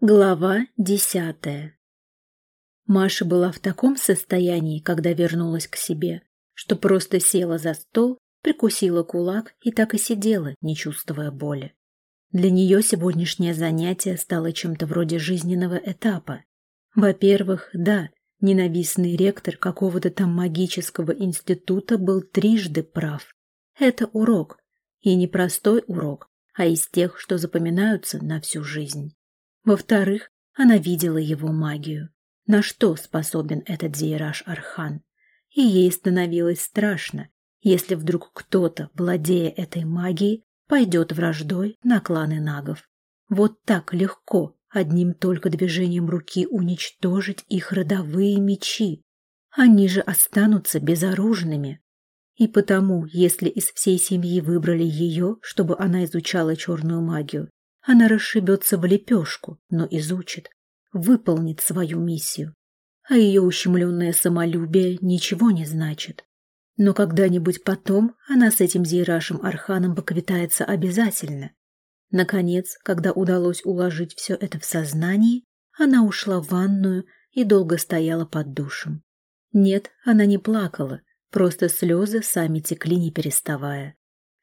Глава десятая Маша была в таком состоянии, когда вернулась к себе, что просто села за стол, прикусила кулак и так и сидела, не чувствуя боли. Для нее сегодняшнее занятие стало чем-то вроде жизненного этапа. Во-первых, да, ненавистный ректор какого-то там магического института был трижды прав. Это урок. И не простой урок, а из тех, что запоминаются на всю жизнь. Во-вторых, она видела его магию. На что способен этот Зейраж Архан? И ей становилось страшно, если вдруг кто-то, владея этой магией, пойдет враждой на кланы нагов. Вот так легко, одним только движением руки уничтожить их родовые мечи. Они же останутся безоружными. И потому, если из всей семьи выбрали ее, чтобы она изучала черную магию, она расшибется в лепешку, но изучит, выполнит свою миссию. А ее ущемленное самолюбие ничего не значит. Но когда-нибудь потом она с этим Зейрашем Арханом поквитается обязательно. Наконец, когда удалось уложить все это в сознании, она ушла в ванную и долго стояла под душем. Нет, она не плакала, просто слезы сами текли не переставая.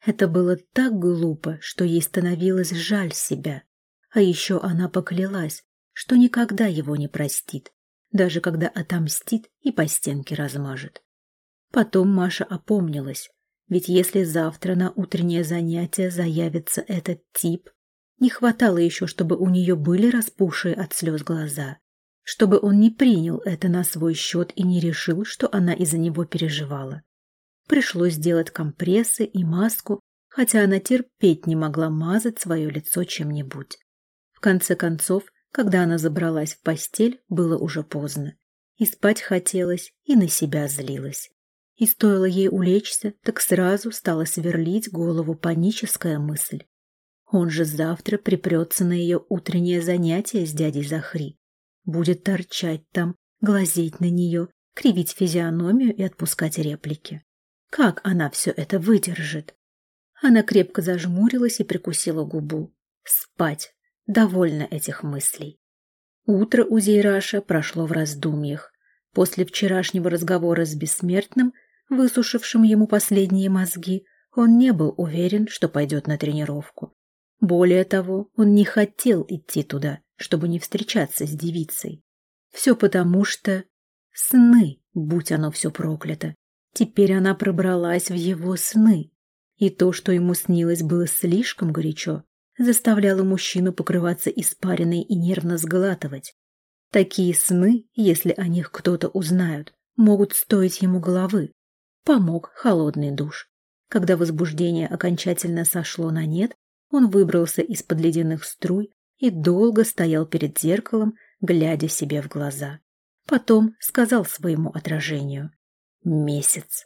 Это было так глупо, что ей становилось жаль себя. А еще она поклялась, что никогда его не простит, даже когда отомстит и по стенке размажет. Потом Маша опомнилась, ведь если завтра на утреннее занятие заявится этот тип, не хватало еще, чтобы у нее были распухшие от слез глаза, чтобы он не принял это на свой счет и не решил, что она из-за него переживала. Пришлось сделать компрессы и маску, хотя она терпеть не могла мазать свое лицо чем-нибудь. В конце концов, когда она забралась в постель, было уже поздно. И спать хотелось, и на себя злилась. И стоило ей улечься, так сразу стала сверлить голову паническая мысль. Он же завтра припрется на ее утреннее занятие с дядей Захри. Будет торчать там, глазеть на нее, кривить физиономию и отпускать реплики. Как она все это выдержит? Она крепко зажмурилась и прикусила губу. Спать. Довольно этих мыслей. Утро у Зейраша прошло в раздумьях. После вчерашнего разговора с бессмертным, высушившим ему последние мозги, он не был уверен, что пойдет на тренировку. Более того, он не хотел идти туда, чтобы не встречаться с девицей. Все потому, что... Сны, будь оно все проклято, Теперь она пробралась в его сны, и то, что ему снилось, было слишком горячо, заставляло мужчину покрываться испариной и нервно сглатывать. Такие сны, если о них кто-то узнает, могут стоить ему головы. Помог холодный душ. Когда возбуждение окончательно сошло на нет, он выбрался из-под ледяных струй и долго стоял перед зеркалом, глядя себе в глаза. Потом сказал своему отражению. Месяц.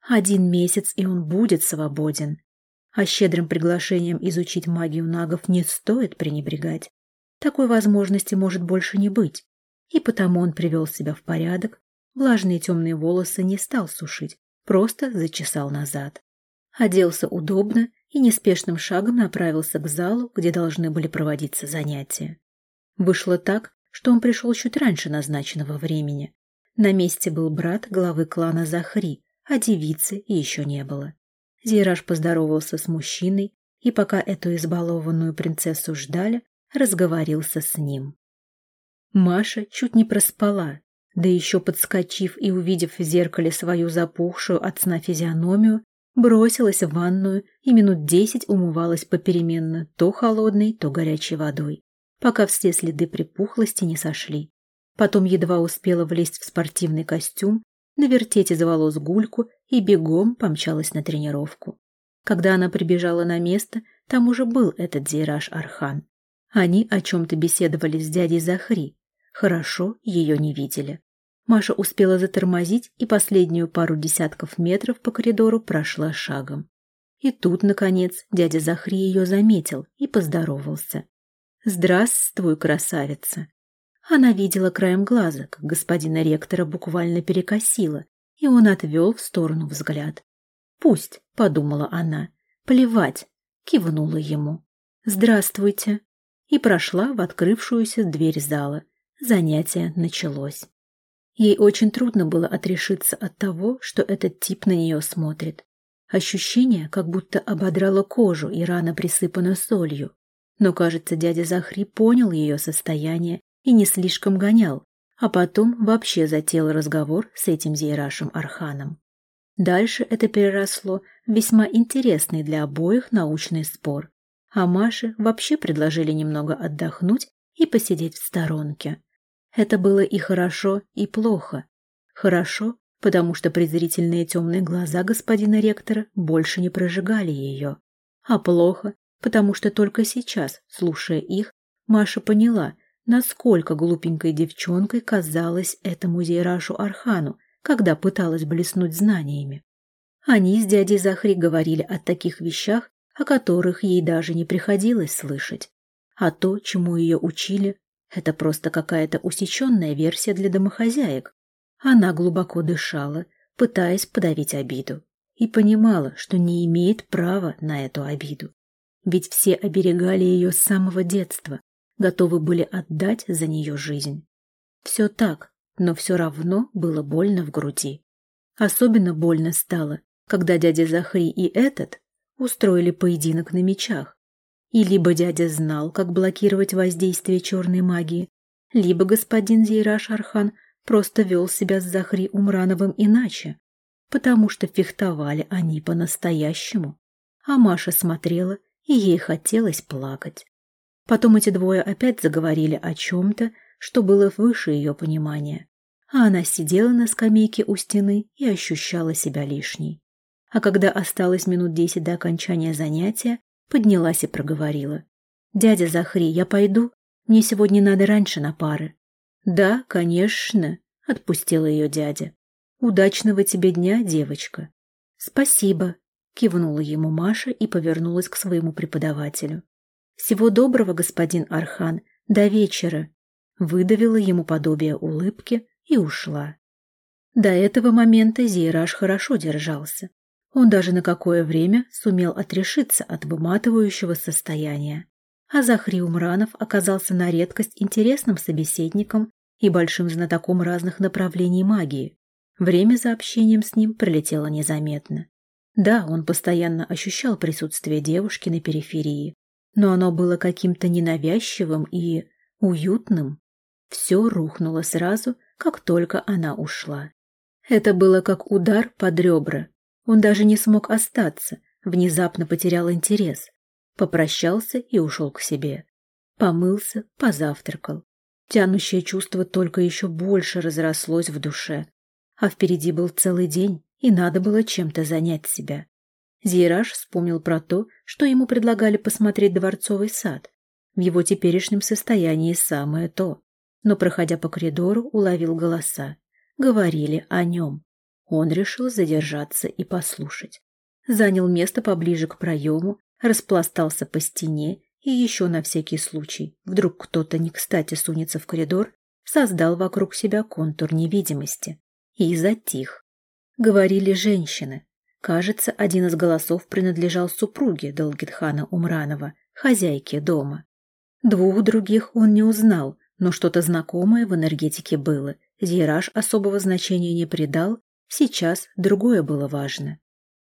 Один месяц, и он будет свободен. А щедрым приглашением изучить магию нагов не стоит пренебрегать. Такой возможности может больше не быть. И потому он привел себя в порядок, влажные темные волосы не стал сушить, просто зачесал назад. Оделся удобно и неспешным шагом направился к залу, где должны были проводиться занятия. Вышло так, что он пришел чуть раньше назначенного времени, на месте был брат главы клана Захри, а девицы еще не было. Зираж поздоровался с мужчиной, и пока эту избалованную принцессу ждали, разговорился с ним. Маша чуть не проспала, да еще подскочив и увидев в зеркале свою запухшую от сна физиономию, бросилась в ванную и минут десять умывалась попеременно то холодной, то горячей водой, пока все следы припухлости не сошли. Потом едва успела влезть в спортивный костюм, навертеть из волос гульку и бегом помчалась на тренировку. Когда она прибежала на место, там уже был этот Зейраж Архан. Они о чем-то беседовали с дядей Захри. Хорошо ее не видели. Маша успела затормозить и последнюю пару десятков метров по коридору прошла шагом. И тут, наконец, дядя Захри ее заметил и поздоровался. «Здравствуй, красавица!» Она видела краем глаза, как господина ректора буквально перекосило, и он отвел в сторону взгляд. «Пусть», — подумала она, — «плевать», — кивнула ему. «Здравствуйте». и прошла в открывшуюся дверь зала. Занятие началось. Ей очень трудно было отрешиться от того, что этот тип на нее смотрит. Ощущение, как будто ободрало кожу и рана присыпана солью. Но, кажется, дядя Захри понял ее состояние и не слишком гонял, а потом вообще затеял разговор с этим Зейрашем Арханом. Дальше это переросло в весьма интересный для обоих научный спор, а Маше вообще предложили немного отдохнуть и посидеть в сторонке. Это было и хорошо, и плохо. Хорошо, потому что презрительные темные глаза господина ректора больше не прожигали ее, а плохо, потому что только сейчас, слушая их, Маша поняла, насколько глупенькой девчонкой казалась этому Зейрашу Архану, когда пыталась блеснуть знаниями. Они с дядей Захри говорили о таких вещах, о которых ей даже не приходилось слышать. А то, чему ее учили, это просто какая-то усеченная версия для домохозяек. Она глубоко дышала, пытаясь подавить обиду, и понимала, что не имеет права на эту обиду. Ведь все оберегали ее с самого детства, готовы были отдать за нее жизнь. Все так, но все равно было больно в груди. Особенно больно стало, когда дядя Захри и этот устроили поединок на мечах. И либо дядя знал, как блокировать воздействие черной магии, либо господин Зейраш Архан просто вел себя с Захри Умрановым иначе, потому что фехтовали они по-настоящему. А Маша смотрела, и ей хотелось плакать. Потом эти двое опять заговорили о чем-то, что было выше ее понимания, а она сидела на скамейке у стены и ощущала себя лишней. А когда осталось минут десять до окончания занятия, поднялась и проговорила. «Дядя Захри, я пойду? Мне сегодня надо раньше на пары». «Да, конечно», — отпустила ее дядя. «Удачного тебе дня, девочка». «Спасибо», — кивнула ему Маша и повернулась к своему преподавателю. «Всего доброго, господин Архан, до вечера!» Выдавила ему подобие улыбки и ушла. До этого момента Зейраж хорошо держался. Он даже на какое время сумел отрешиться от выматывающего состояния. А Захри Умранов оказался на редкость интересным собеседником и большим знатоком разных направлений магии. Время за общением с ним пролетело незаметно. Да, он постоянно ощущал присутствие девушки на периферии, но оно было каким-то ненавязчивым и уютным. Все рухнуло сразу, как только она ушла. Это было как удар под ребра. Он даже не смог остаться, внезапно потерял интерес. Попрощался и ушел к себе. Помылся, позавтракал. Тянущее чувство только еще больше разрослось в душе. А впереди был целый день, и надо было чем-то занять себя. Зейраж вспомнил про то, что ему предлагали посмотреть дворцовый сад. В его теперешнем состоянии самое то. Но, проходя по коридору, уловил голоса. Говорили о нем. Он решил задержаться и послушать. Занял место поближе к проему, распластался по стене и еще на всякий случай, вдруг кто-то не кстати сунется в коридор, создал вокруг себя контур невидимости и затих. Говорили женщины, Кажется, один из голосов принадлежал супруге Долгитхана Умранова, хозяйке дома. Двух других он не узнал, но что-то знакомое в энергетике было. Зираж особого значения не придал, сейчас другое было важно.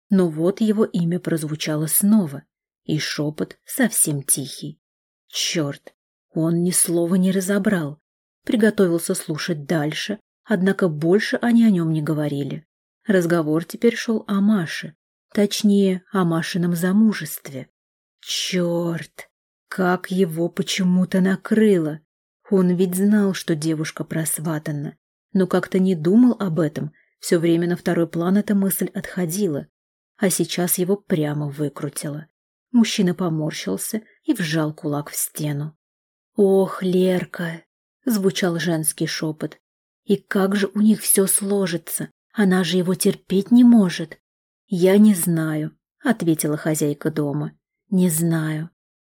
Но вот его имя прозвучало снова, и шепот совсем тихий. Черт, он ни слова не разобрал. Приготовился слушать дальше, однако больше они о нем не говорили. Разговор теперь шел о Маше, точнее, о Машином замужестве. Черт, как его почему-то накрыло. Он ведь знал, что девушка просватана, но как-то не думал об этом, все время на второй план эта мысль отходила, а сейчас его прямо выкрутило. Мужчина поморщился и вжал кулак в стену. «Ох, Лерка!» — звучал женский шепот. «И как же у них все сложится! Она же его терпеть не может. Я не знаю, ответила хозяйка дома. Не знаю.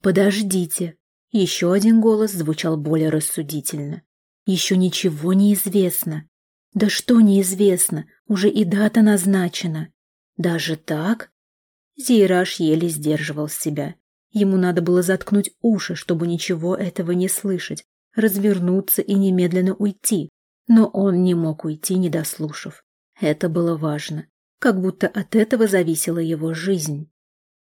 Подождите. Еще один голос звучал более рассудительно. Еще ничего не известно. Да что неизвестно, уже и дата назначена. Даже так? Зейраж еле сдерживал себя. Ему надо было заткнуть уши, чтобы ничего этого не слышать, развернуться и немедленно уйти. Но он не мог уйти, не дослушав. Это было важно, как будто от этого зависела его жизнь.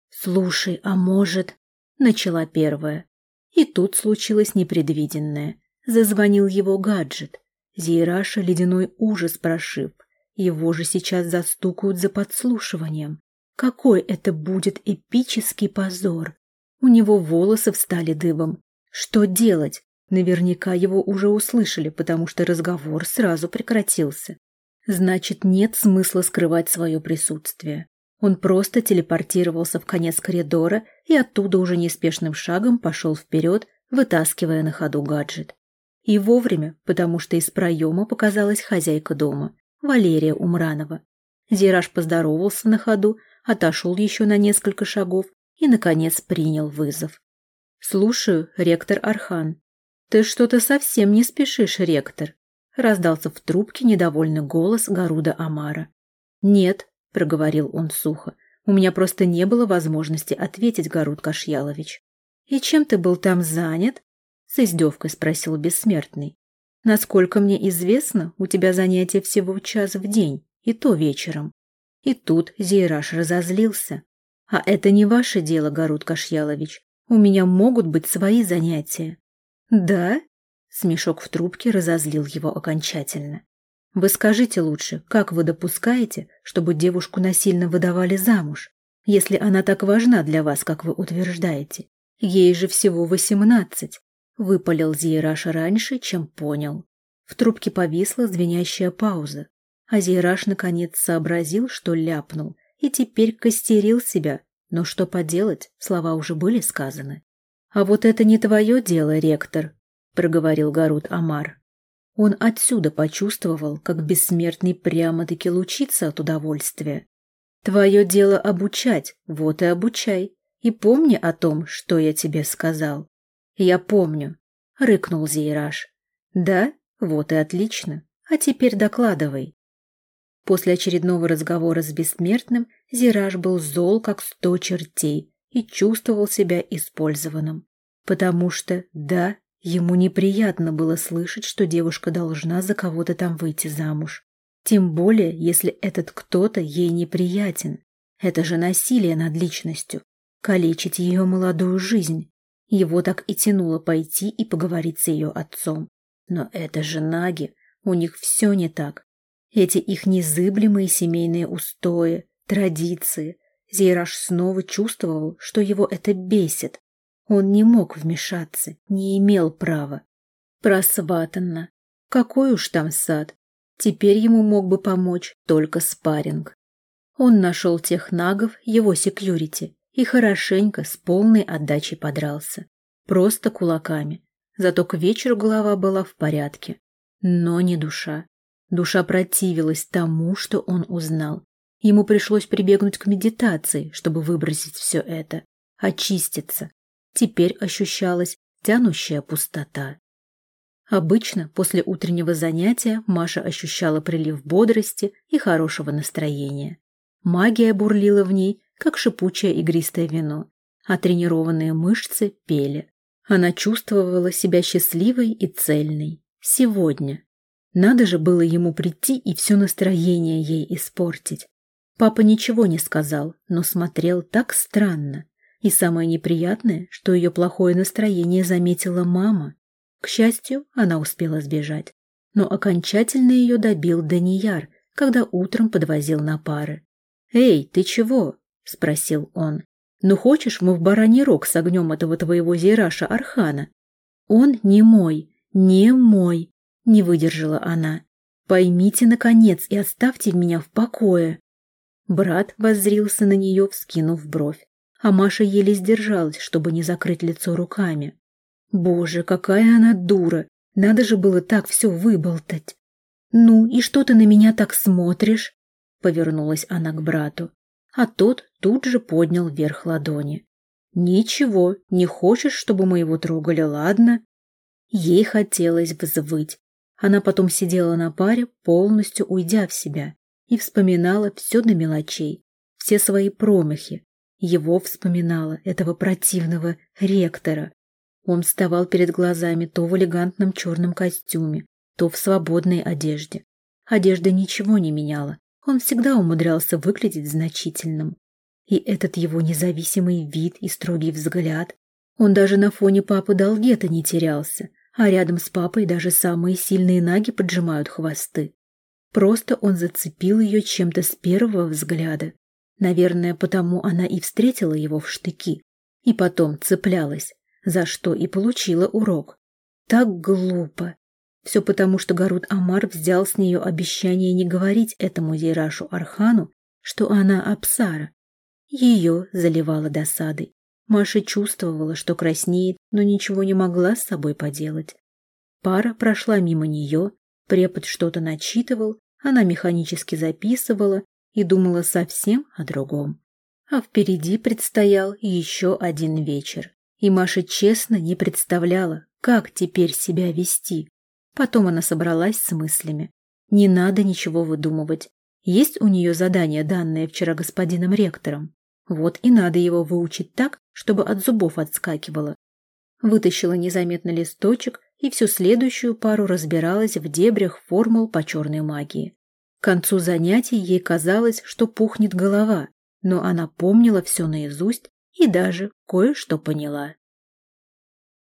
«Слушай, а может...» — начала первая. И тут случилось непредвиденное. Зазвонил его гаджет. Зейраша ледяной ужас прошиб. Его же сейчас застукают за подслушиванием. Какой это будет эпический позор! У него волосы встали дыбом. Что делать? Наверняка его уже услышали, потому что разговор сразу прекратился. Значит, нет смысла скрывать свое присутствие. Он просто телепортировался в конец коридора и оттуда уже неспешным шагом пошел вперед, вытаскивая на ходу гаджет. И вовремя, потому что из проема показалась хозяйка дома, Валерия Умранова. Зираж поздоровался на ходу, отошел еще на несколько шагов и, наконец, принял вызов. «Слушаю, ректор Архан». «Ты что-то совсем не спешишь, ректор», — раздался в трубке недовольный голос Гаруда Амара. «Нет», — проговорил он сухо, — «у меня просто не было возможности ответить, Гаруд Кашьялович». «И чем ты был там занят?» — с издевкой спросил бессмертный. «Насколько мне известно, у тебя занятие всего час в день, и то вечером». И тут Зейраж разозлился. «А это не ваше дело, Гарут Кашьялович. У меня могут быть свои занятия». «Да?» Смешок в трубке разозлил его окончательно. «Вы скажите лучше, как вы допускаете, чтобы девушку насильно выдавали замуж, если она так важна для вас, как вы утверждаете? Ей же всего восемнадцать. Выпалил Зейраш раньше, чем понял. В трубке повисла звенящая пауза. А Зейраш наконец сообразил, что ляпнул, и теперь костерил себя. Но что поделать, слова уже были сказаны. «А вот это не твое дело, ректор», — проговорил Гарут Амар. Он отсюда почувствовал, как бессмертный прямо-таки лучится от удовольствия. «Твое дело обучать, вот и обучай. И помни о том, что я тебе сказал». «Я помню», — рыкнул Зейраж. «Да? Вот и отлично. А теперь докладывай». После очередного разговора с бессмертным Зираж был зол, как сто чертей, и чувствовал себя использованным. Потому что, да, ему неприятно было слышать, что девушка должна за кого-то там выйти замуж. Тем более, если этот кто-то ей неприятен. Это же насилие над личностью. Калечить ее молодую жизнь. Его так и тянуло пойти и поговорить с ее отцом. Но это же наги, у них все не так. Эти их незыблемые семейные устои, традиции. Зейраж снова чувствовал, что его это бесит. Он не мог вмешаться, не имел права. Просватанно. Какой уж там сад. Теперь ему мог бы помочь только спарринг. Он нашел тех нагов, его секьюрити, и хорошенько, с полной отдачей подрался. Просто кулаками. Зато к вечеру голова была в порядке. Но не душа. Душа противилась тому, что он узнал. Ему пришлось прибегнуть к медитации, чтобы выбросить все это, очиститься. Теперь ощущалась тянущая пустота. Обычно после утреннего занятия Маша ощущала прилив бодрости и хорошего настроения. Магия бурлила в ней, как шипучее игристое вино, а тренированные мышцы пели. Она чувствовала себя счастливой и цельной. Сегодня, надо же было ему прийти и все настроение ей испортить. Папа ничего не сказал, но смотрел так странно. И самое неприятное, что ее плохое настроение заметила мама. К счастью, она успела сбежать. Но окончательно ее добил Данияр, когда утром подвозил на пары. «Эй, ты чего?» — спросил он. «Ну хочешь, мы в бараний рог согнем этого твоего зираша Архана?» «Он не мой, не мой», не выдержала она. «Поймите, наконец, и оставьте меня в покое!» Брат воззрился на нее, вскинув бровь, а Маша еле сдержалась, чтобы не закрыть лицо руками. «Боже, какая она дура! Надо же было так все выболтать!» «Ну, и что ты на меня так смотришь?» Повернулась она к брату, а тот тут же поднял вверх ладони. «Ничего, не хочешь, чтобы мы его трогали, ладно?» Ей хотелось взвыть, она потом сидела на паре, полностью уйдя в себя, и вспоминала все до мелочей, все свои промахи. Его вспоминала, этого противного ректора. Он вставал перед глазами то в элегантном черном костюме, то в свободной одежде. Одежда ничего не меняла, он всегда умудрялся выглядеть значительным. И этот его независимый вид и строгий взгляд, он даже на фоне папы Долгета не терялся, а рядом с папой даже самые сильные наги поджимают хвосты. Просто он зацепил ее чем-то с первого взгляда. Наверное, потому она и встретила его в штыки. И потом цеплялась, за что и получила урок. Так глупо. Все потому, что Гарут Амар взял с нее обещание не говорить этому Зейрашу Архану, что она Апсара. Ее заливала досадой. Маша чувствовала, что краснеет, но ничего не могла с собой поделать. Пара прошла мимо нее, препод что-то начитывал, она механически записывала и думала совсем о другом. А впереди предстоял еще один вечер, и Маша честно не представляла, как теперь себя вести. Потом она собралась с мыслями. Не надо ничего выдумывать. Есть у нее задание, данное вчера господином ректором. Вот и надо его выучить так, чтобы от зубов отскакивало. Вытащила незаметно листочек и всю следующую пару разбиралась в дебрях формул по черной магии. К концу занятий ей казалось, что пухнет голова, но она помнила все наизусть и даже кое-что поняла.